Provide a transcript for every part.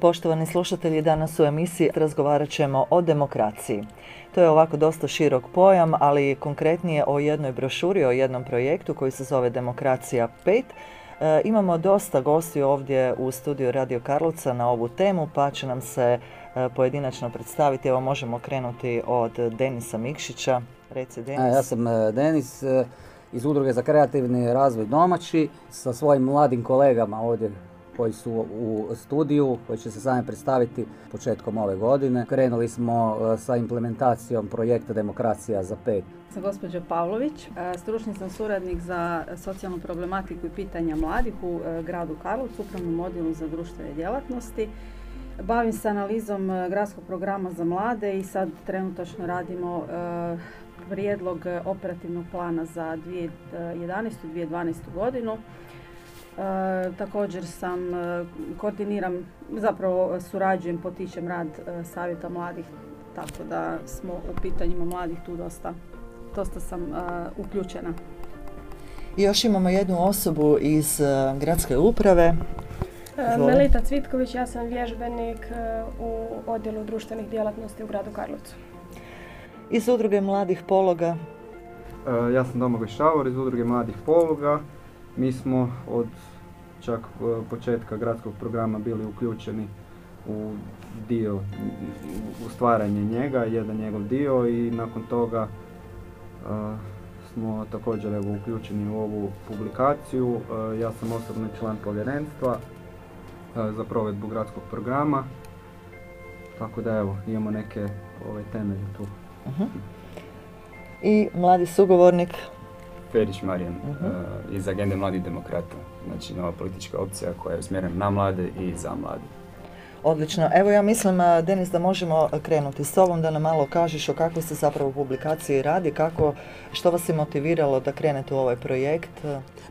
Poštovani slušatelji, danas u emisiji razgovarat ćemo o demokraciji. To je ovako dosta širok pojam, ali konkretnije o jednoj brošuri, o jednom projektu koji se zove Demokracija 5. E, imamo dosta gosti ovdje u studiju Radio Karlovca na ovu temu, pa će nam se e, pojedinačno predstaviti. Evo možemo krenuti od Denisa Mikšića. Reci Denis. A, ja sam e, Denis iz Udruge za kreativni razvoj domaći sa svojim mladim kolegama ovdje koji su u studiju, koji će se sami predstaviti početkom ove godine. Krenuli smo e, sa implementacijom projekta Demokracija za pet. Sam gospođa Pavlović, e, stručni sam suradnik za socijalnu problematiku i pitanja mladih u e, gradu Karlovcu, upravnom odjelu za društvene djelatnosti. Bavim se analizom gradskog programa za mlade i sad trenutačno radimo prijedlog operativnog plana za 2011. 2012. godinu. E, također sam, e, koordiniram, zapravo surađujem, potičem rad e, savjeta mladih, tako da smo u pitanjima mladih tu dosta, dosta sam uključena. I još imamo jednu osobu iz gradske uprave. Melita Cvitković, ja sam vježbenik u odjelu društvenih djelatnosti u gradu Karlovcu. Iz udruge mladih pologa. Ja sam Domagoj Šavor iz udruge Mladih poluga. Mi smo od čak e, početka gradskog programa bili uključeni u dio, u stvaranje njega, jedan njegov dio i nakon toga e, smo također evo, uključeni u ovu publikaciju. E, Ja sam osobno član povjerenstva e, za provedbu gradskog programa. Tako da evo, imamo neke ove temelje tu. Mhm. I mladi sugovornik. Ferić Marijan eh, iz Agende mladih demokrata, znači nova politička opcija koja je usmjerena na mlade i za mlade. Odlično. Evo ja mislim, a, Denis, da možemo krenuti s tobom da nam malo kažeš o kakvoj se zapravo publikaciji radi, kako, što vas je motiviralo da krenete u ovaj projekt.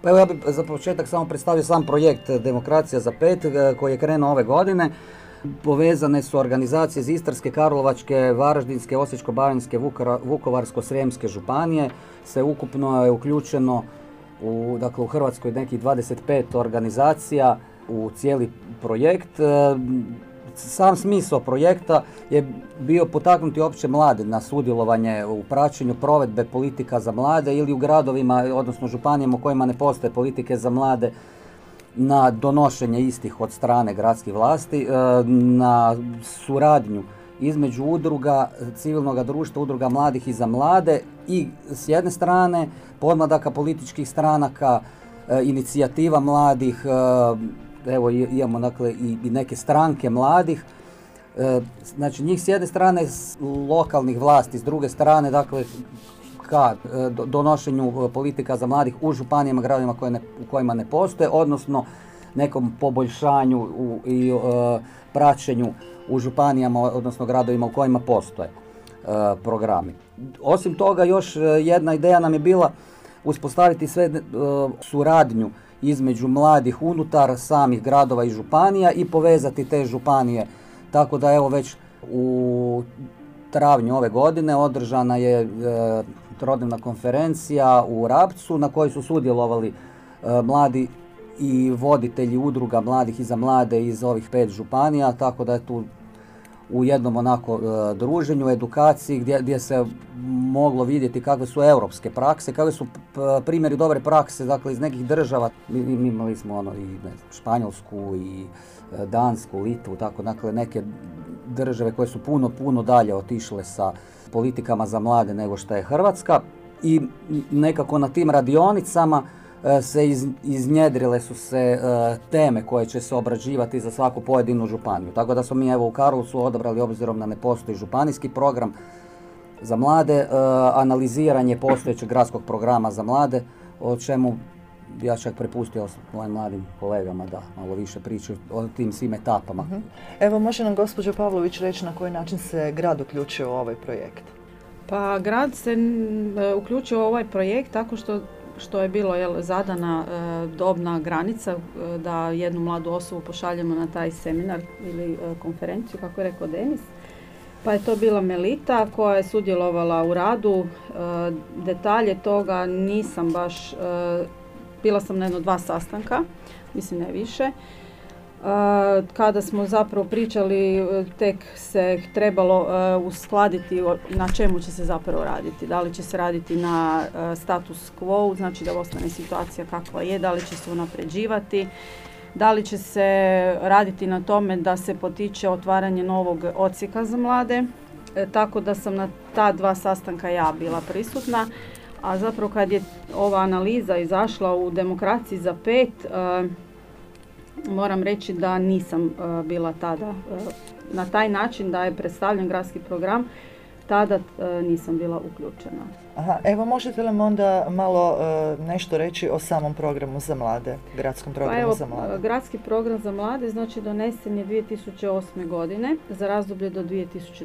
Pa evo ja bih za početak samo predstavio sam projekt Demokracija za pet e, koji je krenuo ove godine. Povezane su organizacije iz Istarske, Karlovačke, Varaždinske, Osječko-baranjske, Vukovarsko-srijemske županije. Se ukupno je uključeno u, dakle, u Hrvatskoj nekih 25 organizacija u cijeli projekt. E, Sam smisao projekta je bio potaknuti opće mlade na sudjelovanje u praćenju provedbe politika za mlade ili u gradovima, odnosno županijama u kojima ne postoje politike za mlade, na donošenje istih od strane gradskih vlasti, e, na suradnju između udruga civilnog društva, udruga mladih i za mlade i s jedne strane podmladaka političkih stranaka, e, inicijativa mladih, e, evo imamo dakle i, neke stranke mladih, znači njih s jedne strane lokalnih vlasti, s druge strane dakle ka e, do- donošenju e, politika za mladih u županijama, gradovima koje ne, u kojima ne postoje, odnosno nekom poboljšanju u, i e, praćenju u županijama, odnosno gradovima u kojima postoje programi. Osim toga, još jedna ideja nam je bila uspostaviti sve suradnju između mladih unutar samih gradova i županija i povezati te županije. Tako da evo već u travnju ove godine održana je trodnevna konferencija u Rapcu na kojoj su sudjelovali e, mladi i voditelji udruga mladih i za mlade iz ovih pet županija, tako da je tu u jednom onako e, druženju, edukaciji gdje, gdje se moglo vidjeti kakve su europske prakse, kakve su primjeri dobre prakse dakle iz nekih država. Mi, imali smo ono i ne Španjolsku i e, Dansku, Litvu, tako dakle neke države koje su puno, puno dalje otišle sa politikama za mlade nego što je Hrvatska i nekako na tim radionicama e, se iz, iznjedrile su se e, teme koje će se obrađivati za svaku pojedinu županiju. Tako da smo mi evo u Karlovcu odabrali obzirom na ne postoji županijski program za mlade, e, analiziranje postojećeg gradskog programa za mlade, o čemu ja čak prepustio mojim mladim kolegama da malo više pričaju o tim svim etapama. Evo može nam gospođa Pavlović reći na koji način se grad uključio u ovaj projekt. Pa grad se e, uključio u ovaj projekt tako što što je bilo jel, zadana dobna granica da jednu mladu osobu pošaljemo na taj seminar ili konferenciju, kako je rekao Denis. Pa je to bila Melita koja je sudjelovala u radu. detalje toga nisam baš, bila sam na jedno dva sastanka, mislim ne više kada smo zapravo pričali tek se trebalo uskladiti na čemu će se zapravo raditi. Da li će se raditi na status quo, znači da ostane situacija kakva je, da li će se unapređivati, da li će se raditi na tome da se potiče otvaranje novog odsjeka za mlade. E, tako da sam na ta dva sastanka ja bila prisutna. A zapravo kad je ova analiza izašla u demokraciji za pet, moram reći da nisam uh, bila tada uh, na taj način da je predstavljen gradski program, tada nisam bila uključena. Aha, evo možete li onda malo nešto reći o samom programu za mlade, gradskom programu pa evo, za mlade? Gradski program za mlade znači donesen je 2008. godine za razdoblje do 2012.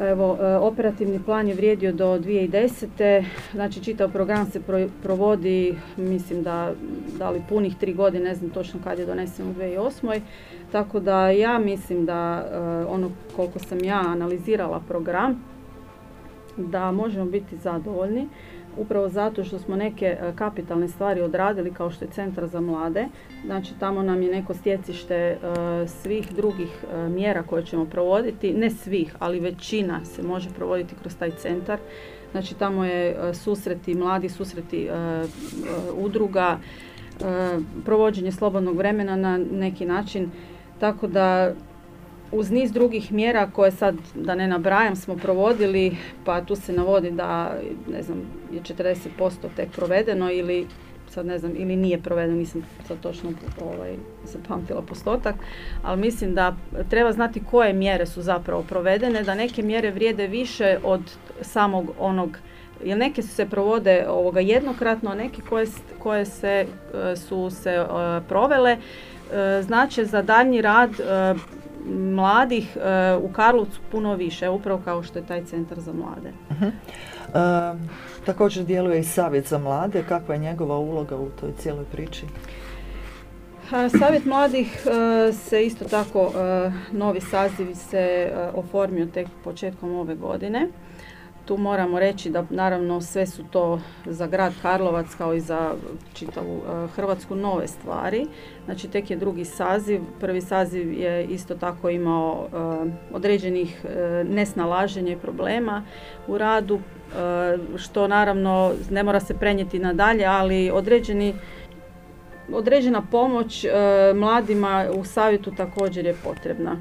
Evo, e, operativni plan je vrijedio do 2010. Znači, čitav program se provodi, mislim da, da li punih tri godine, ne znam točno kad je donesen u 2008. Tako da ja mislim da e, ono koliko sam ja analizirala program, da možemo biti zadovoljni upravo zato što smo neke e, kapitalne stvari odradili kao što je centar za mlade. Znači tamo nam je neko stjecište e, svih drugih e, mjera koje ćemo provoditi, ne svih, ali većina se može provoditi kroz taj centar. Znači tamo je susreti mladi, susreti udruga, provođenje slobodnog vremena na neki način. Tako da uz niz drugih mjera koje sad, da ne nabrajam, smo provodili, pa tu se navodi da, ne znam, je 40% tek provedeno ili sad ne znam, ili nije provedeno, nisam sad točno ovaj, zapamtila postotak, ali mislim da treba znati koje mjere su zapravo provedene, da neke mjere vrijede više od samog onog jer neke se provode ovoga jednokratno, a neke koje, koje se, e, su se e, provele e, znači za daljnji rad mladih e, u Karlovcu puno više, upravo kao što je taj centar za mlade. uh također djeluje i savjet za mlade. Kakva je njegova uloga u toj cijeloj priči? Savjet mladih e, se isto tako, novi saziv se oformio tek početkom ove godine. Tu moramo reći da naravno sve su to za grad Karlovac kao i za čitavu e, Hrvatsku nove stvari. Znači tek je drugi saziv. Prvi saziv je isto tako imao e, određenih uh, nesnalaženja i problema u radu što naravno ne mora se prenijeti nadalje, ali određeni određena pomoć mladima u savjetu također je potrebna.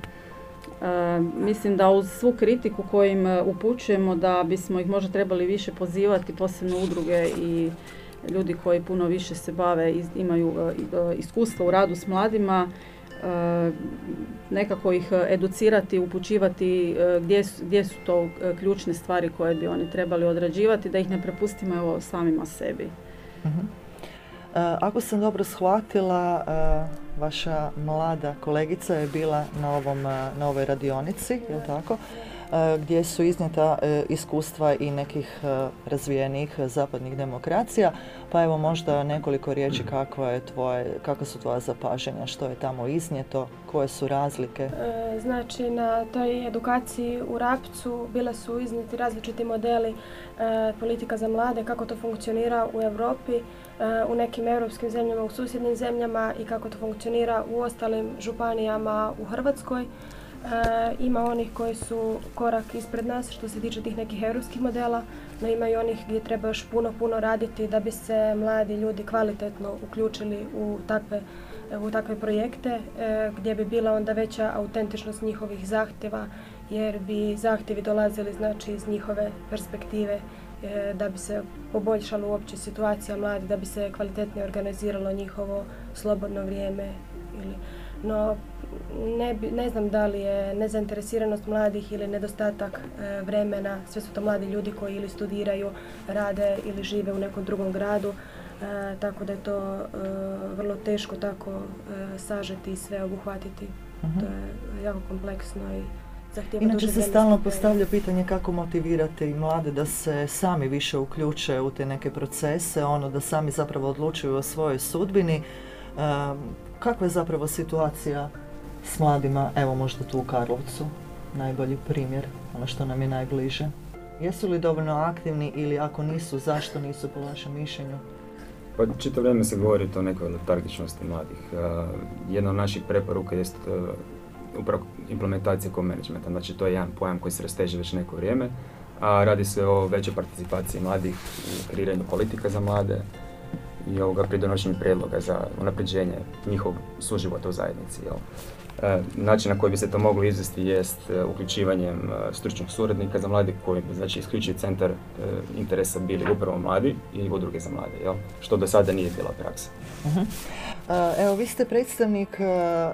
E, mislim da uz svu kritiku koju im e, upućujemo da bismo ih možda trebali više pozivati, posebno udruge i ljudi koji puno više se bave, imaju e, iskustva u radu s mladima, nekako ih educirati, upućivati gdje su, gdje su to ključne stvari koje bi oni trebali odrađivati, da ih ne prepustimo evo samima sebi. uh Ako sam dobro shvatila, vaša mlada kolegica je bila na, ovom, na ovoj radionici, je tako? Gdje su iznijeta e, iskustva i nekih e, razvijenih zapadnih demokracija, pa evo možda nekoliko riječi kakva, je tvoje, kakva su tvoja zapažanja, što je tamo iznijeto, koje su razlike? E, znači na toj edukaciji u Rapcu bile su iznijeti različiti modeli politika za mlade, kako to funkcionira u Europi, u nekim europskim zemljama, u susjednim zemljama i kako to funkcionira u ostalim županijama u Hrvatskoj. E, ima onih koji su korak ispred nas što se tiče tih nekih europskih modela, no ima i onih gdje treba još puno, puno raditi da bi se mladi ljudi kvalitetno uključili u takve, u takve projekte e, gdje bi bila onda veća autentičnost njihovih zahtjeva jer bi zahtjevi dolazili znači iz njihove perspektive e, da bi se poboljšala uopće situacija mladih, da bi se kvalitetnije organiziralo njihovo slobodno vrijeme ili no ne, ne znam da li je nezainteresiranost mladih ili nedostatak e, vremena, sve su to mladi ljudi koji ili studiraju, rade ili žive u nekom drugom gradu, e, tako da je to e, vrlo teško tako sažeti i sve obuhvatiti. uh To je jako kompleksno i zahtijeva Inače se stalno postavlja pitanje kako motivirati mlade da se sami više uključe u te neke procese, ono da sami zapravo odlučuju o svojoj sudbini. Um, kakva je zapravo situacija s mladima, evo možda tu u Karlovcu, najbolji primjer, ono što nam je najbliže. Jesu li dovoljno aktivni ili ako nisu, zašto nisu po vašem mišljenju? Pa čito vrijeme se govori o nekoj letargičnosti mladih. Jedna od naših preporuka jest uh, upravo implementacija co-managementa, znači to je jedan pojam koji se rasteže već neko vrijeme, a radi se o većoj participaciji mladih u kreiranju politika za mlade i ovoga pridonošenju prijedloga za unapređenje njihovog suživota u zajednici. Jel? E, način na koji bi se to moglo izvesti jest e, uključivanjem e, stručnog suradnika za mladi koji bi znači isključivi centar interesa bili upravo mladi i udruge za mlade, jel? što do sada nije bila praksa. Uh, Evo, vi ste predstavnik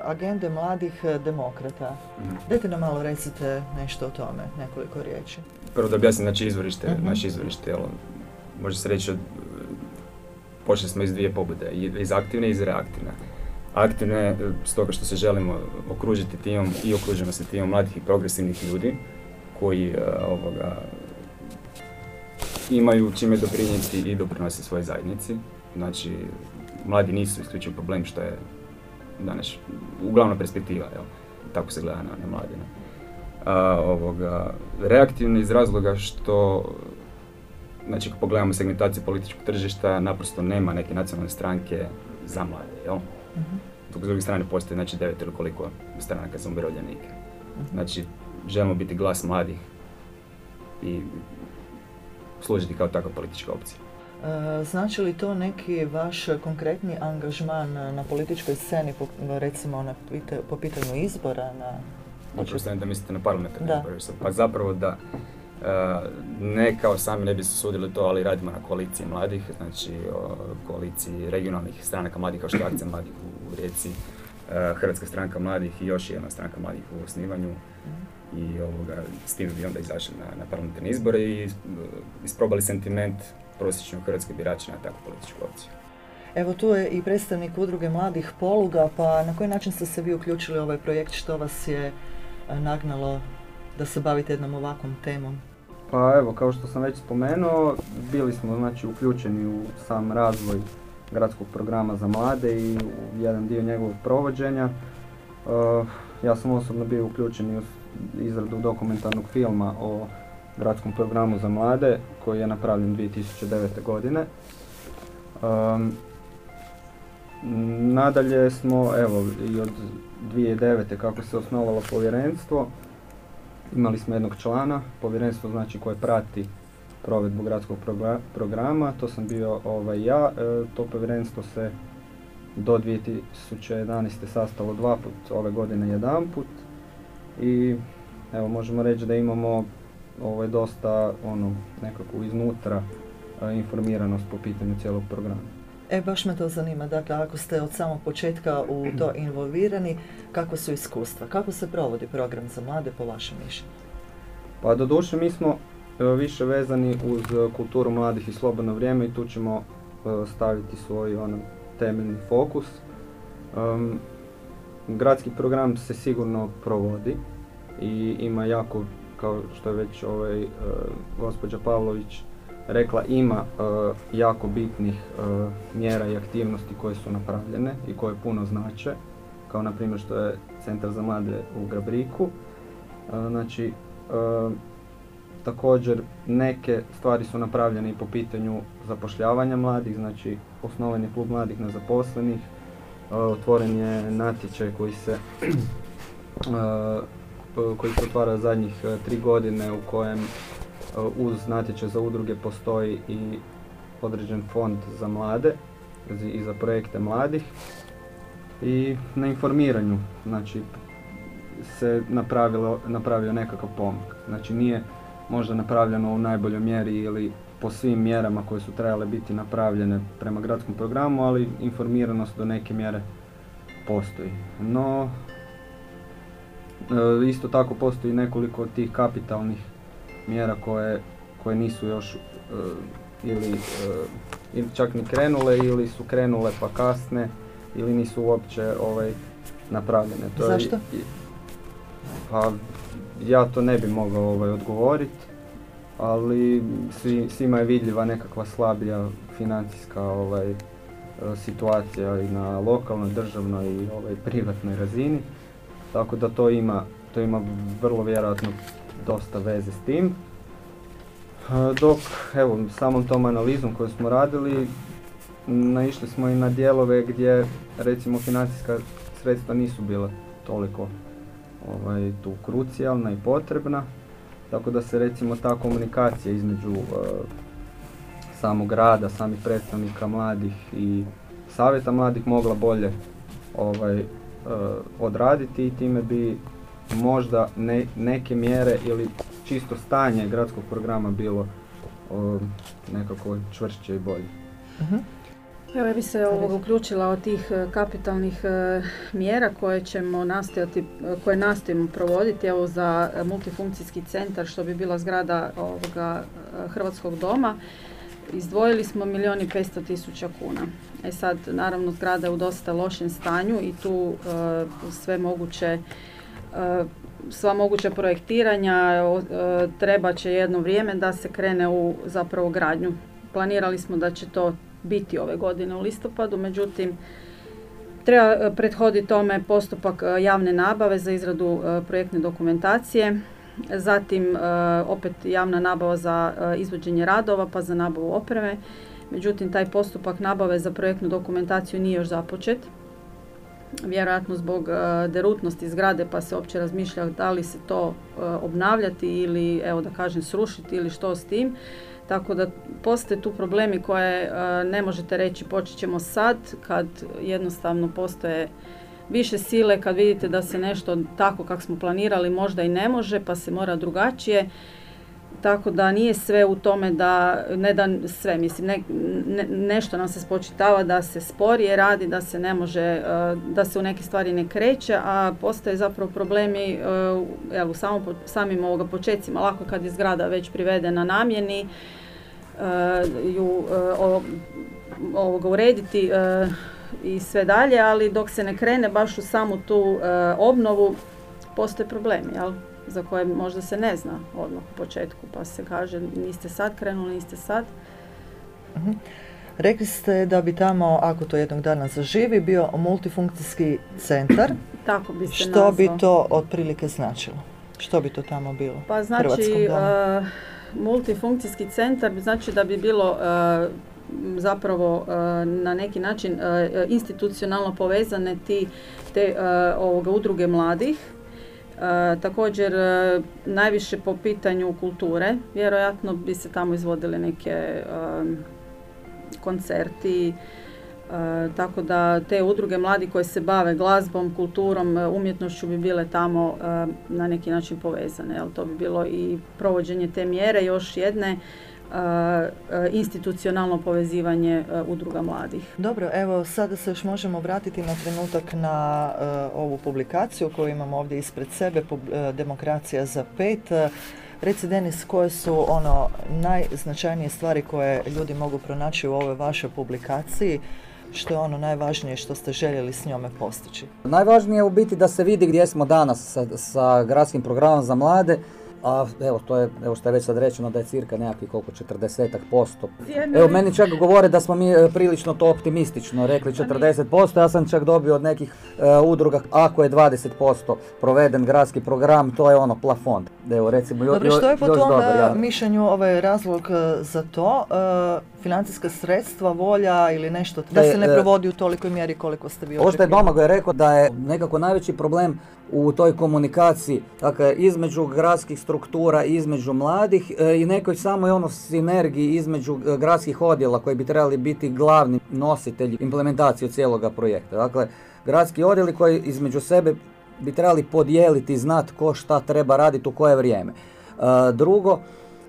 agende mladih uh, demokrata. Mhm. Dajte nam malo recite nešto o tome, nekoliko riječi. Prvo da objasnim, znači izvorište, Mhm. naše izvorište, jel, može se reći od, počeli smo iz dvije pobude, iz aktivne i iz reaktivne. Aktivne, e, stoga što se želimo okružiti timom i okružimo se timom mladih i progresivnih ljudi koji e, ovoga, imaju čime doprinijeti i doprinose svojoj zajednici. Znači, mladi nisu isključivo problem što je danas uglavnom perspektiva, jel? tako se gleda na, na mladine. A, ovoga, reaktivni iz razloga što znači ako pogledamo segmentaciju političkog tržišta, naprosto nema neke nacionalne stranke za mlade, jel? Mhm. Dok s druge strane postoji znači devet ili koliko stranaka za umirovljenike. Mhm. Znači, želimo biti glas mladih i služiti kao takva politička opcija. E, Znači li to neki vaš konkretni angažman na političkoj sceni, po, recimo na pita- po pitanju izbora? Na, Pretpostavljam da mislite na parlamentarne izbore. Pa zapravo da ne kao sami ne bi se sudili to, ali radimo na koaliciji mladih, znači koaliciji regionalnih stranaka mladih kao što je Akcija mladih u, Rijeci, e, Hrvatska stranka mladih i još jedna stranka mladih u osnivanju i ovoga, s tim bi onda izašli na, na parlamentarne izbore i e, isprobali sentiment prosječnog hrvatskog birača na takvu političku opciju. Evo tu je i predstavnik udruge mladih poluga, pa na koji način ste se vi uključili u ovaj projekt, što vas je e, nagnalo da se bavite jednom ovakvom temom? Pa evo, kao što sam već spomenuo, bili smo znači uključeni u sam razvoj gradskog programa za mlade i u jedan dio njegovog provođenja. Uh, ja sam osobno bio uključen u izradu dokumentarnog filma o gradskom programu za mlade koji je napravljen 2009. godine. Um, nadalje smo, evo, i od 2009. kako se osnovalo povjerenstvo, Imali smo jednog člana, povjerenstvo znači koje prati provedbu gradskog progra- programa, to sam bio ovaj, ja. E, to povjerenstvo se do 2011. sastalo dva put, ove godine jedan put. I evo možemo reći da imamo ovo je dosta ono nekako iznutra e, informiranost po pitanju cijelog programa. E, baš me to zanima. Dakle, ako ste od samog početka u to involvirani, kako su iskustva? Kako se provodi program za mlade po vašem mišljenju? Pa doduše mi smo e, više vezani uz kulturu mladih i slobodno vrijeme i tu ćemo e, staviti svoj ono, temeljni fokus. Em, gradski program se sigurno provodi i ima jako, kao što je već ovaj, e, gospođa Pavlović rekla, ima e, jako bitnih e, mjera i aktivnosti koje su napravljene i koje puno znače, kao na primjer što je Centar za mlade u Grabriku. E, znači, također neke stvari su napravljene i po pitanju zapošljavanja mladih, znači osnovan je klub mladih nezaposlenih, otvoren je natječaj koji se koji se otvara zadnjih tri godine u kojem uz natječaj za udruge postoji i određen fond za mlade i za projekte mladih i na informiranju znači se napravilo, napravio nekakav pomak. Znači nije možda napravljeno u najboljoj mjeri ili po svim mjerama koje su trebale biti napravljene prema gradskom programu, ali informiranost do neke mjere postoji. No, e, isto tako postoji nekoliko tih kapitalnih mjera koje, koje nisu još e, ili, e, ili čak ni krenule ili su krenule pa kasne ili nisu uopće ovaj, napravljene. je Zašto? i- Pa ja to ne bi mogao ovaj, odgovoriti, ali svima je vidljiva nekakva slabija financijska ovaj, situacija i na lokalnoj, državnoj i ovaj, privatnoj razini. Tako da to ima, to ima vrlo vjerojatno dosta veze s tim. Dok, evo, samom tom analizom koju smo radili, naišli smo i na dijelove gdje, recimo, financijska sredstva nisu bila toliko ovaj, tu krucijalna i potrebna. Tako da se, recimo, ta komunikacija između uh, samog rada, samih predstavnika mladih i savjeta mladih mogla bolje ovaj, odraditi i time bi možda neke mjere ili čisto stanje gradskog programa bilo nekako čvršće i bolje. uh Evo ja bi se ovoga uključila od tih e, kapitalnih e, mjera koje ćemo nastojati, e, koje nastojimo provoditi evo za multifunkcijski centar što bi bila zgrada ovoga Hrvatskog doma. Izdvojili smo milijun i 500 tisuća kuna. E sad, naravno, zgrada je u dosta lošem stanju i tu sve moguće sva moguća projektiranja treba će jedno vrijeme da se krene u zapravo gradnju. Planirali smo da će to biti ove godine u listopadu, međutim treba prethoditi tome postupak javne nabave za izradu projektne dokumentacije, zatim opet javna nabava za izvođenje radova pa za nabavu opreme. Međutim, taj postupak nabave za projektnu dokumentaciju nije još započet vjerojatno zbog uh, derutnosti zgrade pa se uopće razmišlja da li se to e, obnavljati ili evo da kažem srušiti ili što s tim. Tako da postoje tu problemi koje e, ne možete reći počet ćemo sad kad jednostavno postoje više sile kad vidite da se nešto tako kako smo planirali možda i ne može pa se mora drugačije tako da nije sve u tome da, ne da sve, mislim, ne, nešto nam se spočitava da se sporije radi, da se ne može, e, da se u neke stvari ne kreće, a postoje zapravo problemi e, evo, samo, samim ovoga početcima, lako kad je zgrada već privedena namjeni, e, ju ovoga urediti i sve dalje, ali dok se ne krene baš u samu tu obnovu, postoje problemi, jel? Za koje možda se ne zna odmah u početku, pa se kaže niste sad krenuli, niste sad. uh Rekli ste da bi tamo, ako to jednog dana zaživi, bio multifunkcijski centar. Tako bi se Što bi to otprilike značilo? Što bi to tamo bilo? Pa znači, uh, multifunkcijski centar znači da bi bilo uh, zapravo uh, na neki način institucionalno povezane ti te ovoga udruge mladih također, e, najviše po pitanju kulture, vjerojatno bi se tamo izvodili neke e, koncerti, tako da te udruge mladi koje se bave glazbom, kulturom, umjetnošću bi bile tamo na neki način povezane. Jel? To bi bilo i provođenje te mjere još jedne institucionalno povezivanje udruga mladih. Dobro, evo sada se još možemo vratiti na trenutak na ovu publikaciju koju imamo ovdje ispred sebe, Demokracija za pet. Reci Denis, koje su ono najznačajnije stvari koje ljudi mogu pronaći u ovoj vašoj publikaciji? Što je ono najvažnije što ste željeli s njome postići? Najvažnije je u biti da se vidi gdje smo danas sa, sa gradskim programom za mlade a evo, to je, evo što je već sad rečeno da je cirka nekakvi koliko, 40 posto. Evo, meni čak govore da smo mi e, prilično to optimistično rekli 40%, ja sam čak dobio od nekih e, udruga, ako je 20% proveden gradski program, to je ono plafon. Evo, recimo, Dobro, što je po tom ja. mišljenju ovaj razlog e, za to? financijska sredstva, volja ili nešto da se ne provodi u tolikoj mjeri koliko ste vi što je Domagoj rekao da je nekako najveći problem u toj komunikaciji dakle, između gradskih struktura, između mladih e, i nekoj samoj ono sinergiji između e, gradskih odjela koji bi trebali biti glavni nositelji implementacije cijeloga projekta. Dakle, gradski odjeli koji između sebe bi trebali podijeliti, znati ko šta treba raditi u koje vrijeme. E, drugo,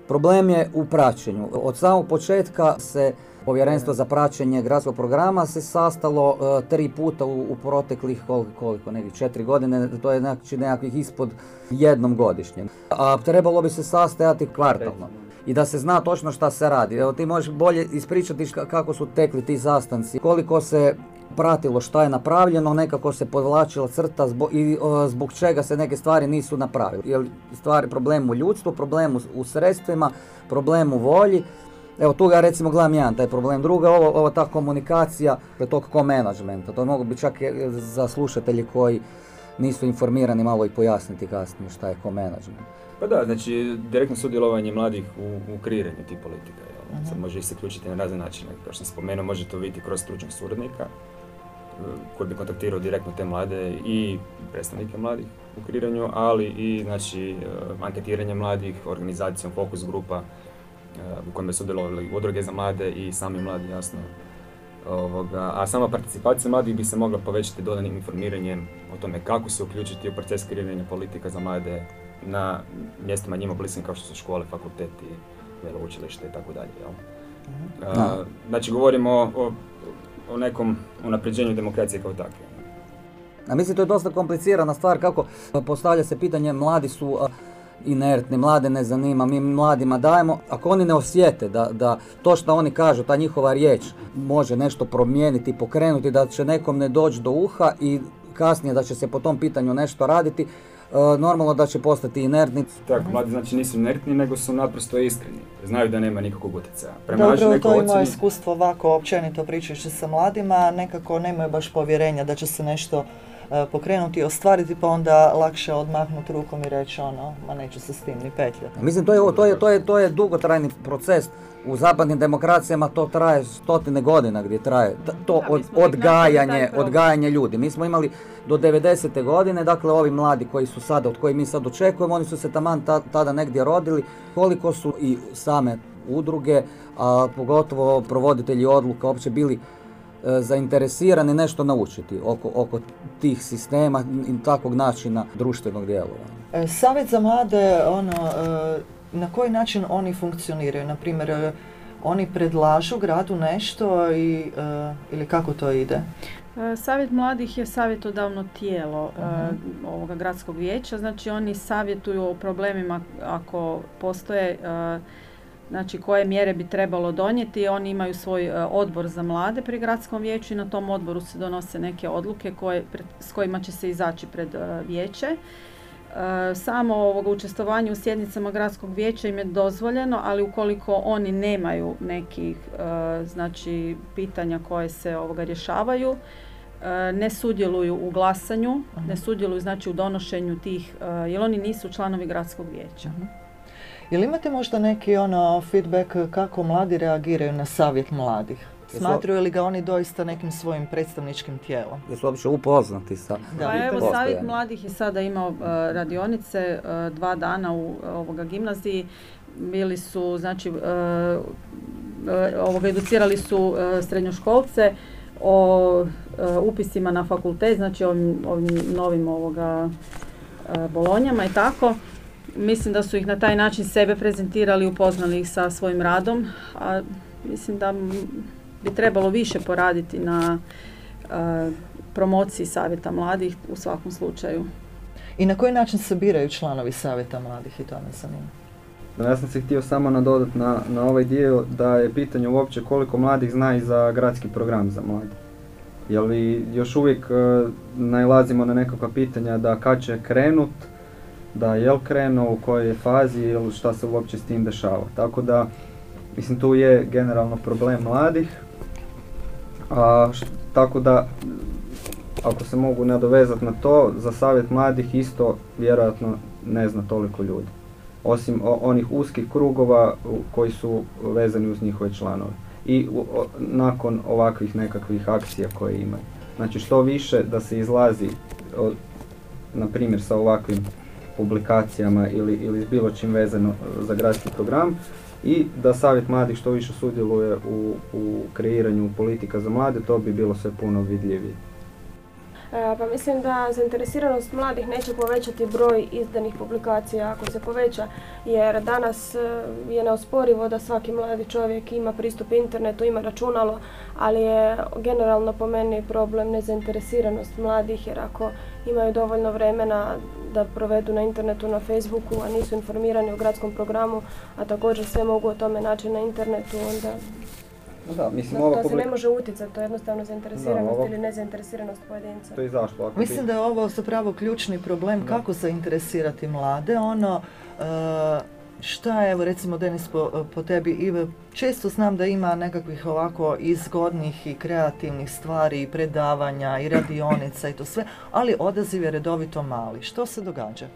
problem je u praćenju. Od samog početka se Povjerenstvo za praćenje gradskog programa se sastalo uh, tri puta u, u proteklih koliko, koliko nekih četiri godine, to je znači nekakvih ispod jednom godišnjem. A trebalo bi se sastajati kvartalno i da se zna točno šta se radi. Evo ti možeš bolje ispričati kako su tekli ti sastanci, koliko se pratilo šta je napravljeno, nekako se podvlačila crta zbog, i zbog čega se neke stvari nisu napravile. Jer stvari problem u ljudstvu, problem u, sredstvima, problem u volji. Evo tu ja recimo gledam jedan taj problem. Druga, ovo, ovo ta komunikacija, tog ko-menadžmenta. To mogu biti čak za slušatelji koji nisu informirani malo i pojasniti kasnije šta je ko-menadžment. Pa da, znači direktno sudjelovanje mladih u, u kreiranju tih politika. Jel? Sad može ih se ključiti na razne načine. Kao što sam spomenuo, može to vidjeti kroz stručnog suradnika e, koji bi kontaktirao direktno te mlade i predstavnike mladih u kreiranju, ali i znači, e, anketiranje mladih, organizacijom fokus grupa e, u kojem bi sudjelovali udruge za mlade i sami mladi, jasno. Ovoga, a sama participacija mladih bi se mogla povećati dodanim informiranjem o tome kako se uključiti u proces kreiranja politika za mlade, na mjestima njima bliskim kao što su škole, fakulteti, veleučilište i tako dalje. Mhm. Znači govorimo o, o nekom unapređenju demokracije kao takve. A mislim to je dosta komplicirana stvar kako postavlja se pitanje mladi su inertni, mlade ne zanima, mi mladima dajemo, ako oni ne osjete da, da to što oni kažu, ta njihova riječ može nešto promijeniti, pokrenuti, da će nekom ne doći do uha i kasnije da će se po tom pitanju nešto raditi, normalno da će postati inertni. Tako, mladi znači nisu inertni, nego su naprosto iskreni. Znaju da nema nikakvog utjecaja. Prema Dobro, to je moje iskustvo ovako općenito pričajući sa mladima, nekako nemaju baš povjerenja da će se nešto e, pokrenuti i ostvariti, pa onda lakše odmahnuti rukom i reći ono, ma neću se s tim ni petljati. Mislim, to je, to je, to je, to je dugotrajni proces. U zapadnim demokracijama to traje stotine godina gdje traje to od, odgajanje, odgajanje ljudi. Mi smo imali do 90. godine, dakle ovi mladi koji su sada, od kojih mi sad očekujemo, oni su se taman tada negdje rodili, koliko su i same udruge, a pogotovo provoditelji odluka uopće bili e, zainteresirani nešto naučiti oko, oko tih sistema i takvog načina društvenog djelovanja. E, Savjet za mlade, ono, e, na koji način oni funkcioniraju? Na primjer, oni predlažu gradu nešto i, ili kako to ide? E, Savjet mladih je savjetodavno tijelo e, mhm. ovoga gradskog vijeća, znači oni savjetuju o problemima ako postoje e, znači koje mjere bi trebalo donijeti. Oni imaju svoj odbor za mlade pri gradskom vijeću i na tom odboru se donose neke odluke koje, s kojima će se izaći pred vijeće. Samo ovoga učestvovanje u sjednicama gradskog vijeća im je dozvoljeno, ali ukoliko oni nemaju nekih znači pitanja koje se ovoga rješavaju, E, ne sudjeluju u glasanju, ne sudjeluju znači u donošenju tih, e, jer oni nisu članovi gradskog vijeća. Jel imate možda neki ono feedback kako mladi reagiraju na savjet mladih? Smatruju li ga oni doista nekim svojim predstavničkim tijelom? Jesu uopće upoznati sa... Da. Pa evo, Savjet mladih je sada imao uh, radionice uh, dva dana u ovoga gimnaziji. Bili su, znači, ovoga, educirali su srednjoškolce o e, upisima na fakultet, znači ovim, ovim novim ovoga e, bolonjama i tako. Mislim da su ih na taj način sebe prezentirali, upoznali ih sa svojim radom, a mislim da bi trebalo više poraditi na e, promociji savjeta mladih u svakom slučaju. I na koji način se biraju članovi savjeta mladih i to me zanima? Ja sam se htio samo nadodati na, na ovaj dio da je pitanje uopće koliko mladih zna i za gradski program za mlade. Jer li još uvijek uh, najlazimo na nekakva pitanja da kad će krenut, da jel krenuo, u kojoj je fazi ili šta se uopće s tim dešava. Tako da, mislim tu je generalno problem mladih. A, tako da, ako se mogu nadovezati na to, za savjet mladih isto vjerojatno ne zna toliko ljudi osim onih uskih krugova koji su vezani uz njihove članove i nakon ovakvih nekakvih akcija koje imaju. Znači što više da se izlazi na primjer sa ovakvim publikacijama ili, ili bilo čim vezano za gradski program i da Savjet mladih što više sudjeluje u, u kreiranju politika za mlade, to bi bilo sve puno vidljivije. E, pa mislim da zainteresiranost mladih neće povećati broj izdanih publikacija. Ako se poveća, jer danas e, je neosporivo da svaki mladi čovjek ima pristup internetu, ima računalo, ali je generalno po meni problem nezainteresiranost mladih, jer ako imaju dovoljno vremena da provedu na internetu, na Facebooku, a nisu informirani o gradskom programu, a također sve mogu o tome naći na internetu, onda Da, mislim, ova to se ne može utjecati, to je jednostavno zainteresiranost ovo- ili nezainteresiranost pojedinca. To je zašto? Ako Mislim ti- da je ovo zapravo ključni problem Da. kako zainteresirati mlade. Ono, e, šta je, evo recimo Denis po, po tebi, i često znam da ima nekakvih ovako izgodnih i kreativnih stvari i predavanja i radionica i to sve, ali odaziv je redovito mali. Što se događa?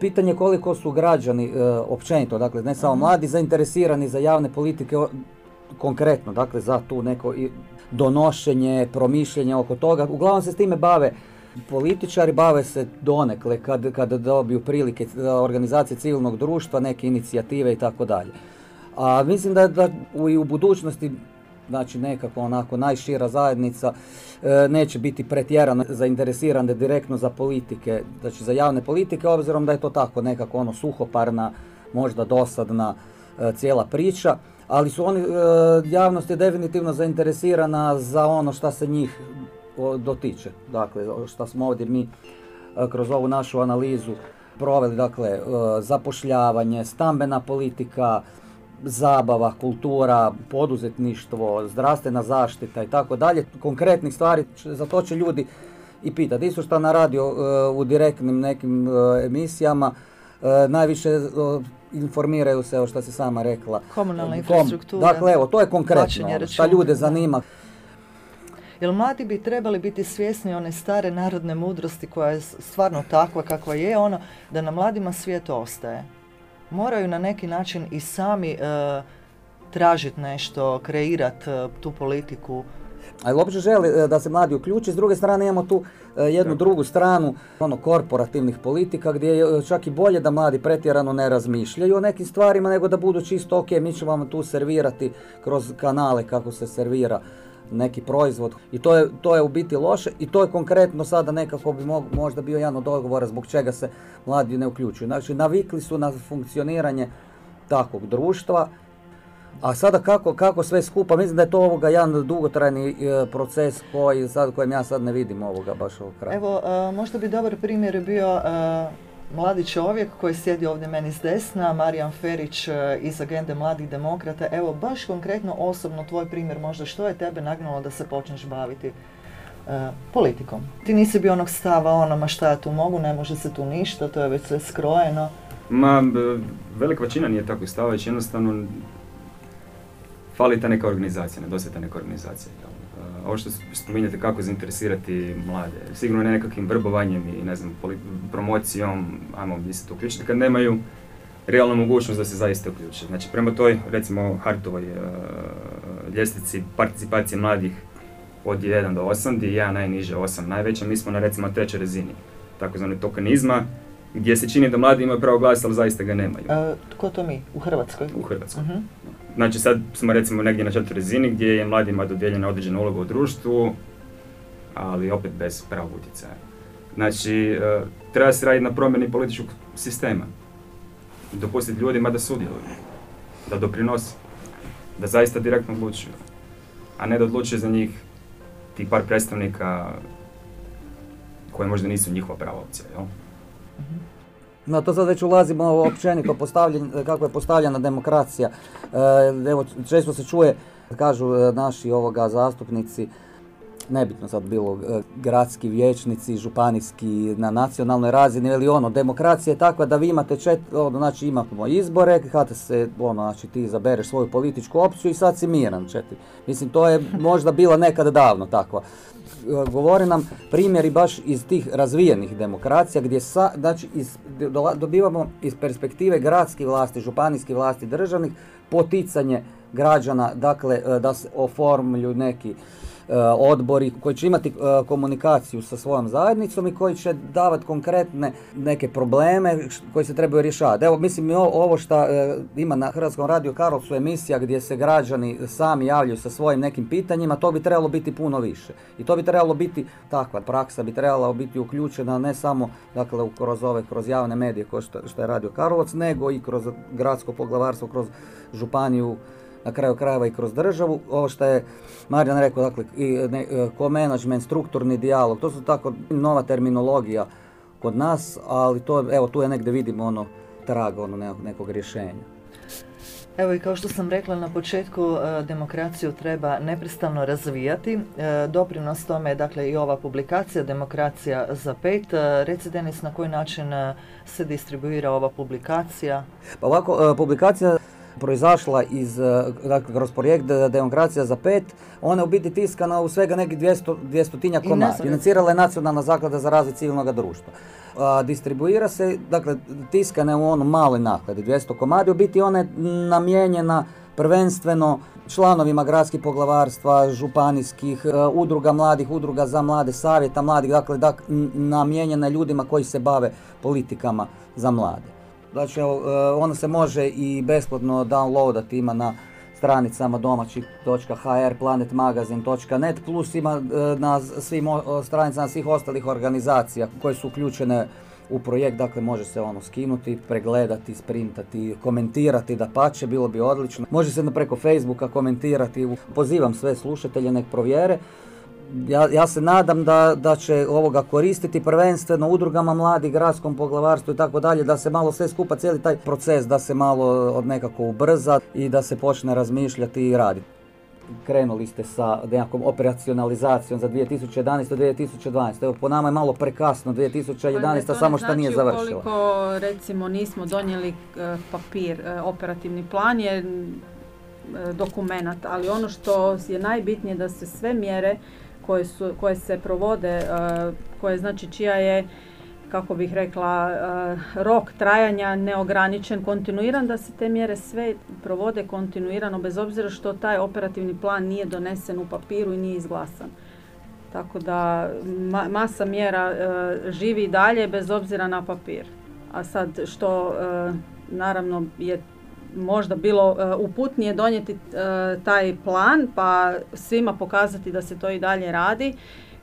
Pitanje koliko su građani e, općenito, dakle ne samo mladi, zainteresirani za javne politike konkretno, dakle za tu neko donošenje, promišljenje oko toga. Uglavnom se s time bave političari, bave se donekle kad, kad dobiju prilike organizacije civilnog društva, neke inicijative i tako dalje. A mislim da, da i u budućnosti znači nekako onako najšira zajednica e, neće biti pretjerano zainteresirane direktno za politike, znači za javne politike, obzirom da je to tako nekako ono suhoparna, možda dosadna e, cijela priča, ali su oni, e, javnost je definitivno zainteresirana za ono šta se njih dotiče, dakle šta smo ovdje mi e, kroz ovu našu analizu proveli, dakle e, zapošljavanje, stambena politika, zabava, kultura, poduzetništvo, zdravstvena zaštita i tako dalje, konkretnih stvari, za to će ljudi i pitati. Isto što na radio u direktnim nekim emisijama najviše e, informiraju se, evo što si sama rekla. Komunalna Kom- infrastruktura, Dakle, evo, to je konkretno, šta računa, ljude zanima. Jer mladi bi trebali biti svjesni one stare narodne mudrosti koja je stvarno takva kakva je, ono da na mladima svijet ostaje. Moraju na neki način i sami e, tražiti nešto, kreirati tu politiku. Ali uopće žele e, da se mladi uključe, s druge strane imamo tu e, jednu drugu stranu ono korporativnih politika gdje je e, čak i bolje da mladi pretjerano ne razmišljaju o nekim stvarima nego da budu čisto ok, mi ćemo vam tu servirati kroz kanale kako se servira neki proizvod i to je, to je u biti loše i to je konkretno sada nekako bi mo- možda bio jedan od odgovora zbog čega se mladi ne uključuju. Znači navikli su na funkcioniranje takvog društva a sada kako, kako sve skupa, mislim da je to ovoga jedan dugotrajni e, proces koji sad, kojem ja sad ne vidim ovoga baš ovog kraja. Evo, e, možda bi dobar primjer bio e, mladi čovjek koji sjedi ovdje meni s desna, Marijan Ferić e, iz agende mladih demokrata. Evo, baš konkretno osobno tvoj primjer možda što je tebe nagnalo da se počneš baviti politikom. Ti nisi bio onog stava ono, ma šta ja tu mogu, ne može se tu ništa, to je već sve skrojeno. Ma, velika većina nije tako stava, već jednostavno fali ta neka organizacija, nedostaje ta neka organizacija. jel. E, Ovo što spominjate kako zainteresirati mlade, sigurno ne nekakvim vrbovanjem i ne znam, promocijom, ajmo vi se tu uključiti, kad nemaju realnu mogućnost da se zaista uključe. Znači prema toj, recimo, Hartovoj e, ljestvici participacije mladih od 1 do 8, gdje je 1 najniže, 8 najveća, mi smo na recimo trećoj razini takozvani tokenizma, gdje se čini da mladi imaju pravo glasa, ali zaista ga nemaju E, tko to mi? U Hrvatskoj? u Hrvatskoj. Mhm. Znači sad smo recimo negdje na četvrtoj razini gdje je mladima dodijeljena određena uloga u društvu, ali opet bez pravog utjecaja. Znači, e, treba se raditi na promjeni političkog sistema. Dopustiti ljudima da sudjeluju, da doprinose, da zaista direktno odlučuju, a ne da odlučuje za njih tih par predstavnika koji možda nisu njihova prava opcija, jel? No to sad već ulazimo općenito postavljen, kako je postavljena demokracija. E, evo, često se čuje, kažu e, naši ovoga zastupnici, nebitno sad bilo e, gradski vijećnici, županijski, na nacionalnoj razini ili ono, demokracija je takva da vi imate čet, ono, znači imamo izbore, kada se, ono, znači ti izabereš svoju političku opciju i sad si miran četiri. Mislim, to je možda bila nekad davno takva. Govore nam primjeri baš iz tih razvijenih demokracija gdje sa, znači iz, dola- dobivamo iz perspektive gradskih vlasti, županijskih vlasti, državnih poticanje građana, dakle e, da se oformlju neki odbori koji će imati e, komunikaciju sa svojom zajednicom i koji će davati konkretne neke probleme koji se trebaju rješavati. Evo, mislim, ovo što ima na Hrvatskom radiju Karlovcu emisija gdje se građani sami javljaju sa svojim nekim pitanjima, to bi trebalo biti puno više. I to bi trebalo biti takva praksa, bi trebala biti uključena ne samo dakle, kroz ove, kroz javne medije što, što je radio Karlovac, nego i kroz gradsko poglavarstvo, kroz županiju, na kraju krajeva i kroz državu. Ovo što je Marijan rekao, dakle, i ne, ko-management, strukturni dijalog, to su tako nova terminologija kod nas, ali to, evo, tu je negdje vidimo ono trag ono nekog, nekog rješenja. Evo i kao što sam rekla na početku, e, demokraciju treba neprestano razvijati. E, doprinos tome je dakle i ova publikacija Demokracija za pet. E, reci Denis na koji način se distribuira ova publikacija? Pa ovako, publikacija proizašla iz, dakle, kroz projekt Demokracija za pet, ona je u biti tiskana u svega nekih 200, 200 komada. Financirala je Nacionalna zaklada za razvoj civilnog društva distribuira se, dakle, tiskane u ono maloj nakladi, 200 komadi, u biti ona je namijenjena prvenstveno članovima gradskih poglavarstva, županijskih, e, udruga mladih, udruga za mlade, savjeta mladih, dakle, dak, namijenjena ljudima koji se bave politikama za mlade. Znači, e, ona se može i besplatno downloadati, ima na stranicama domaćih.hr, planetmagazin.net, plus ima e, na svim stranicama svih ostalih organizacija koje su uključene u projekt, dakle može se ono skinuti, pregledati, sprintati, komentirati da pače, bilo bi odlično. Može se preko Facebooka komentirati, pozivam sve slušatelje nek provjere ja, ja se nadam da, da će ovoga koristiti prvenstveno udrugama mladih, gradskom poglavarstvu i tako dalje, da se malo sve skupa cijeli taj proces da se malo od nekako ubrza i da se počne razmišljati i raditi. Krenuli ste sa nekakvom operacionalizacijom za 2011-2012. Evo, po nama je malo prekasno 2011. Pa samo što nije završila. Znači ukoliko recimo nismo donijeli e, papir, e, operativni plan je dokumenat, ali ono što je najbitnije da se sve mjere koje, su, koje se provode, e, koje znači čija je kako bih rekla, e, rok trajanja neograničen, kontinuiran, da se te mjere sve provode kontinuirano, bez obzira što taj operativni plan nije donesen u papiru i nije izglasan. Tako da masa mjera e, živi dalje bez obzira na papir. A sad što naravno je možda bilo e, uputnije donijeti e, taj plan pa svima pokazati da se to i dalje radi,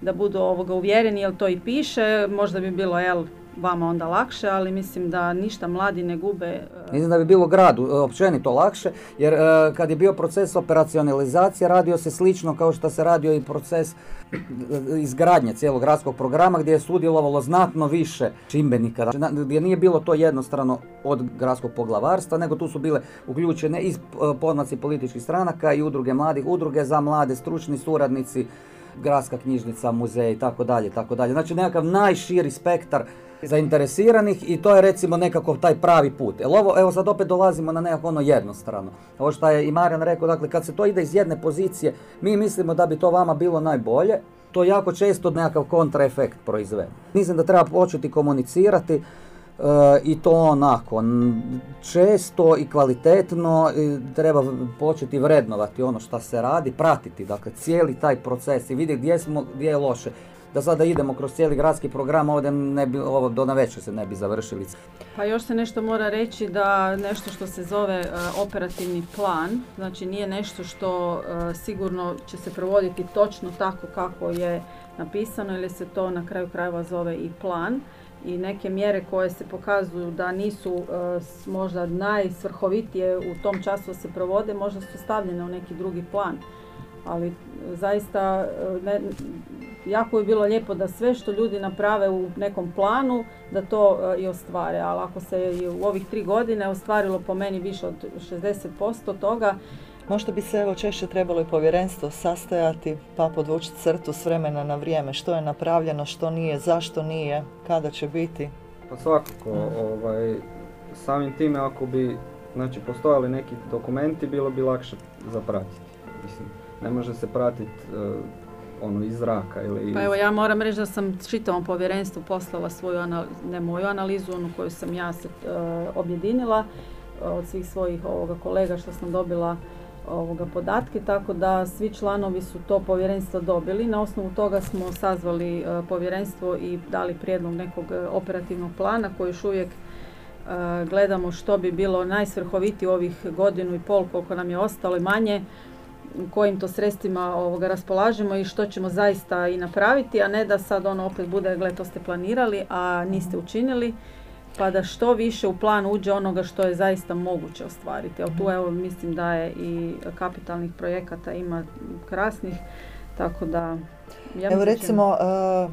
da budu ovoga uvjereni jel to i piše, možda bi bilo jel vama onda lakše, ali mislim da ništa mladi ne gube. E, mislim da bi bilo gradu općenito lakše, jer kad je bio proces operacionalizacije radio se slično kao što se radio i proces izgradnje cijelog gradskog programa gdje je sudjelovalo znatno više čimbenika, znači, gdje nije bilo to jednostrano od gradskog poglavarstva, nego tu su bile uključene i podmaci političkih stranaka i udruge mladih, udruge za mlade, stručni suradnici, gradska knjižnica, muzej i tako dalje, tako dalje. Znači nekakav najširi spektar zainteresiranih i to je recimo nekako taj pravi put. Evo, ovo, evo sad opet dolazimo na nekako ono jednostrano. Ovo što je i Marijan rekao, dakle kad se to ide iz jedne pozicije, mi mislimo da bi to vama bilo najbolje, to jako često nekakav kontraefekt proizvede. Mislim da treba početi komunicirati e, i to onako često i kvalitetno treba početi vrednovati ono što se radi, pratiti dakle cijeli taj proces i vidjeti gdje smo, gdje je loše da sada idemo kroz cijeli gradski program, ovdje ne bi, ovo do navečer se ne bi završili. Pa još se nešto mora reći da nešto što se zove e, operativni plan, znači nije nešto što e, sigurno će se provoditi točno tako kako je napisano ili se to na kraju krajeva zove i plan i neke mjere koje se pokazuju da nisu e, možda najsvrhovitije u tom času se provode, možda su stavljene u neki drugi plan. Ali zaista ne, jako je bilo lijepo da sve što ljudi naprave u nekom planu, da to e, i ostvare. Ali ako se i u ovih tri godine ostvarilo po meni više od 60% toga, Možda bi se evo češće trebalo i povjerenstvo sastajati pa podvući crtu s vremena na vrijeme. Što je napravljeno, što nije, zašto nije, kada će biti? Pa svakako, ovaj, samim time ako bi znači, postojali neki dokumenti, bilo bi lakše zapratiti. Mislim, ne može se pratiti e, ono iz zraka ili Pa evo ja moram reći da sam čitavom povjerenstvu poslala svoju analizu, ne moju analizu, onu koju sam ja se uh, objedinila e, od svih svojih ovoga kolega što sam dobila ovoga podatke, tako da svi članovi su to povjerenstvo dobili. Na osnovu toga smo sazvali uh, povjerenstvo i dali prijedlog nekog operativnog plana koji još uvijek gledamo što bi bilo najsvrhovitiji ovih godinu i pol koliko nam je ostalo i manje kojim to sredstvima ovoga raspolažemo i što ćemo zaista i napraviti, a ne da sad ono opet bude, gle to ste planirali, a niste učinili, pa da što više u plan uđe onoga što je zaista moguće ostvariti. Evo tu evo mislim da je i kapitalnih projekata ima krasnih, tako da... Ja evo recimo, uh,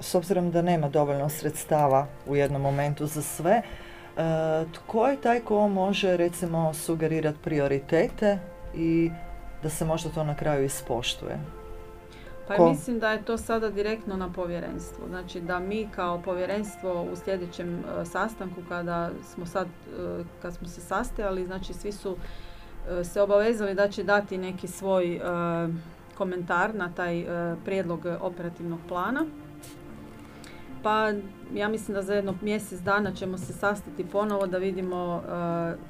s obzirom da nema dovoljno sredstava u jednom momentu za sve, tko je taj ko može recimo sugerirati prioritete i da se možda to na kraju ispoštuje? Pa mislim da je to sada direktno na povjerenstvo. Znači da mi kao povjerenstvo u sljedećem e, sastanku kada smo sad, e, kad smo se sastajali, znači svi su e, se obavezali da će dati neki svoj komentar na taj prijedlog operativnog plana. Pa ja mislim da za jedno mjesec dana ćemo se sastati ponovo da vidimo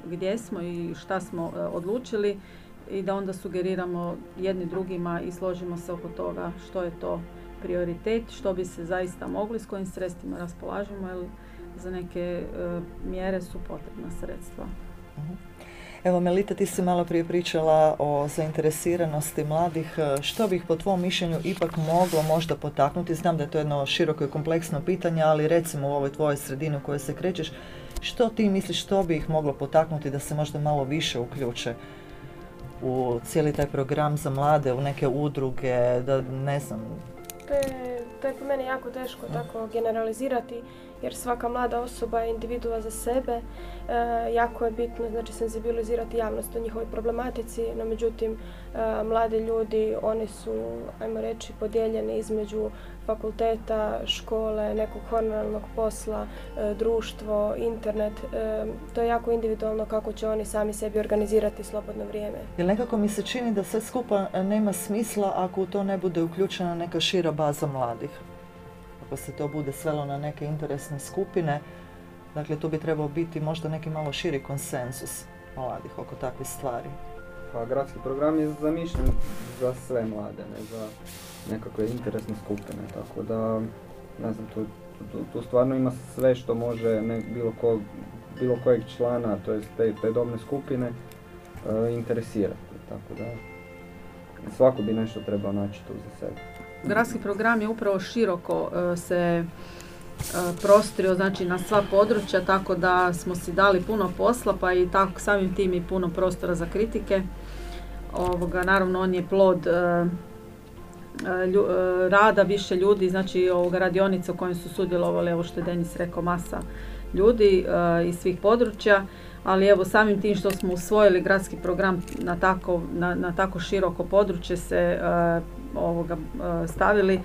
gdje smo i šta smo odlučili i da onda sugeriramo jedni drugima i složimo se oko toga što je to prioritet, što bi se zaista mogli, s kojim sredstvima raspolažemo, jer za neke e, mjere su potrebna sredstva. Mhm. Evo Melita, ti si malo prije pričala o zainteresiranosti mladih. E, što bi ih po tvom mišljenju ipak moglo možda potaknuti? Znam da je to jedno široko i kompleksno pitanje, ali recimo u ovoj tvojoj sredini u kojoj se krećeš, što ti misliš što bi ih moglo potaknuti da se možda malo više uključe u cijeli taj program za mlade, u neke udruge, da ne znam. To je, to je po meni jako teško tako generalizirati jer svaka mlada osoba je individua za sebe. E, jako je bitno znači, senzibilizirati javnost o njihovoj problematici, no međutim e, mladi ljudi oni su, ajmo reći, podijeljeni između fakulteta, škole, nekog honoralnog posla, e, društvo, internet. E, to je jako individualno kako će oni sami sebi organizirati slobodno vrijeme. Jer nekako mi se čini da sve skupa nema smisla ako u to ne bude uključena neka šira baza mladih. Ako se to bude svelo na neke interesne skupine, dakle tu bi trebao biti možda neki malo širi konsensus mladih oko takvih stvari. Pa gradski program je zamišljen za sve mlade, ne za nekakve interesne skupine, tako da, ne znam, tu, tu, stvarno ima sve što može ne, bilo, ko, bilo kojeg člana, to jest te, te dobne skupine, e, interesirati, tako da svako bi nešto trebao naći tu za sebe. Gradski program je upravo široko e, se e, prostrio znači na sva područja tako da smo si dali puno posla pa i tako samim tim i puno prostora za kritike. Ovoga, naravno on je plod E, rada više ljudi, znači ovoga radionica u kojem su sudjelovali, evo što je Denis rekao, masa ljudi iz svih područja, ali evo samim tim što smo usvojili gradski program na tako, na, na tako široko područje se ovoga stavili,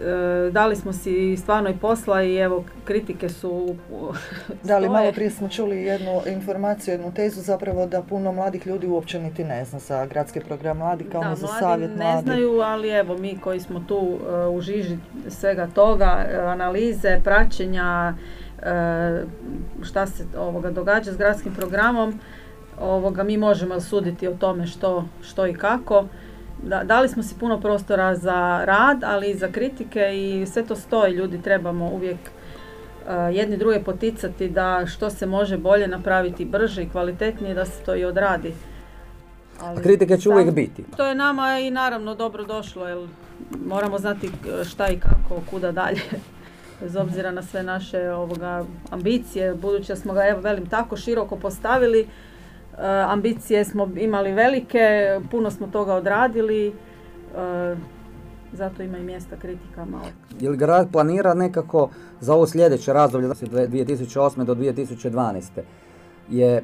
E, dali smo si stvarno i posla i evo kritike su Da li malo prije smo čuli jednu informaciju, jednu tezu zapravo da puno mladih ljudi uopće niti ne zna za gradski program mladih kao da, za savjet ne znaju, ali evo mi koji smo tu uh, u žiži svega toga, e, analize, praćenja, šta se ovoga događa s gradskim programom, ovoga mi možemo suditi o tome što, što i kako da, dali smo si puno prostora za rad, ali i za kritike i sve to stoji. Ljudi trebamo uvijek uh, jedni druge poticati da što se može bolje napraviti brže i kvalitetnije da se to i odradi. Ali, A kritike će uvijek biti. To je nama i naravno dobro došlo jer moramo znati šta i kako, kuda dalje. Bez obzira na sve naše ovoga ambicije, budući da smo ga, evo velim, tako široko postavili, Eh, ambicije smo imali velike, puno smo toga odradili, eh, zato ima i mjesta kritika malo. Je li grad planira nekako za ovo sljedeće razdoblje, 2008. do 2012. je e,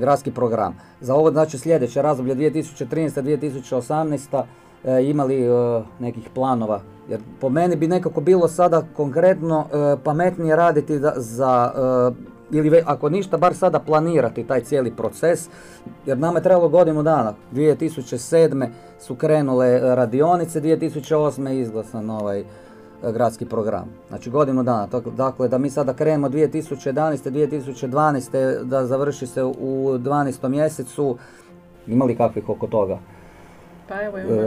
gradski program. Za ovo znači sljedeće razdoblje 2013. 2018. E, imali nekih planova. Jer po meni bi nekako bilo sada konkretno pametnije raditi za ili ako ništa, bar sada planirati taj cijeli proces, jer nama je trebalo godinu dana. 2007. su krenule radionice, 2008. je izglasan ovaj e, gradski program. Znači godinu dana. Dakle, da mi sada krenemo 2011. 2012. da završi se u 12. mjesecu, imali kakvih oko toga Pa evo imamo,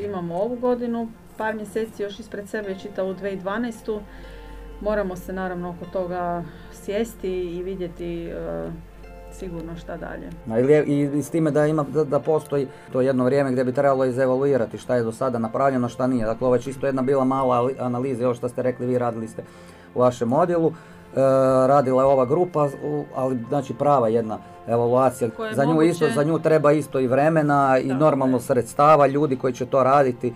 e, imamo ovu godinu, par mjeseci još ispred sebe čitavu 2012. Moramo se naravno oko toga sjesti i vidjeti e, sigurno šta dalje. I, i s time da ima da, da, postoji to jedno vrijeme gdje bi trebalo izevaluirati šta je do sada napravljeno, šta nije. Dakle, ovo je čisto jedna bila mala analiza, ovo što ste rekli, vi radili ste u vašem odjelu. E, radila je ova grupa, ali znači prava jedna evaluacija. Za nju, isto, za nju treba isto i vremena i normalno sredstava, ljudi koji će to raditi.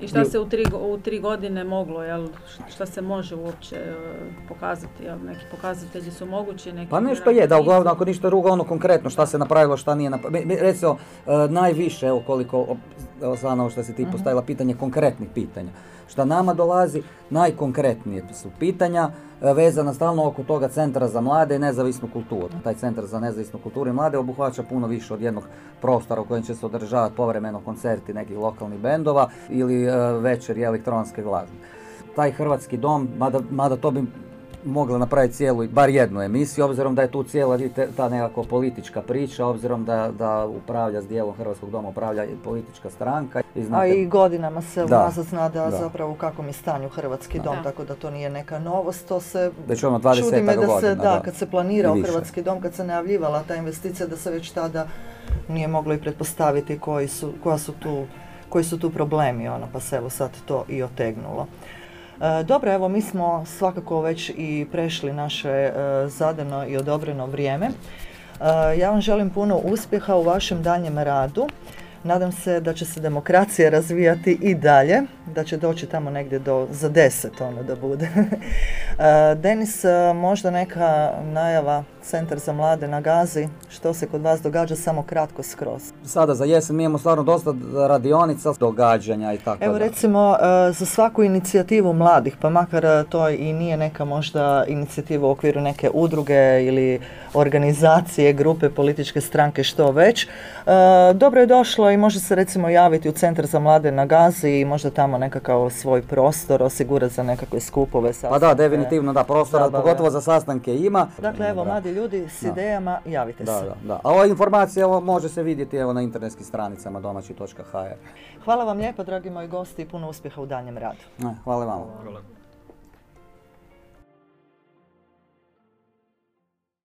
I šta se u tri, u tri godine moglo, jel, šta se može uopće e, pokazati, jel, neki pokazatelji su mogući, neki... Pa nešto je, da uglavnom ako ništa drugo, ono konkretno šta se napravilo, šta nije napravilo. Recimo, e, najviše, evo koliko, evo što si ti mhm. postavila pitanje konkretnih pitanja. Šta nama dolazi, najkonkretnije su pitanja e, vezana stalno oko toga centra za mlade i nezavisnu kulturu. Taj centar za nezavisnu kulturu i mlade obuhvaća puno više od jednog prostora u kojem će se održavati povremeno koncerti nekih lokalnih bendova ili e, večeri elektronske glazbe. Taj hrvatski dom, mada, mada to bi mogla napraviti cijelu, bar jednu emisiju, obzirom da je tu cijela ta nekako politička priča, obzirom da, da upravlja s dijelom Hrvatskog doma, upravlja i politička stranka. I A i godinama se unazad zna da, zapravo u kakvom je stanju Hrvatski dom, tako da to nije neka novost, to se već ono 20 čudi me da se, da, kad se planirao Hrvatski dom, kad se najavljivala ta investicija, da se već tada nije moglo i pretpostaviti koji su, koja su tu, koji su tu problemi, ono, pa se evo sad to i otegnulo. E, dobro, evo mi smo svakako već i prešli naše e, zadano i odobreno vrijeme. E, ja vam želim puno uspjeha u vašem danjem radu. Nadam se da će se demokracija razvijati i dalje, da će doći tamo negdje do za deset ono da bude. Denis, možda neka najava Centar za mlade na Gazi, što se kod vas događa samo kratko skroz? Sada za jesen mi imamo stvarno dosta radionica, događanja i tako Evo recimo e, za svaku inicijativu mladih, pa makar to i nije neka možda inicijativa u okviru neke udruge ili organizacije, grupe, političke stranke, što već. Dobro je došlo i može se recimo javiti u Centar za mlade na Gazi i možda tamo nekakav svoj prostor osigurati za nekakve skupove. Pa da, definitivno da, prostora, pogotovo za sastanke ima. Dakle, evo, mladi ljudi s idejama, javite se. Da, da. A ova informacija može se vidjeti evo na internetskim stranicama domaći.hr. Hvala vam lijepo, dragi moji gosti i puno uspjeha u danjem radu. hvala vam.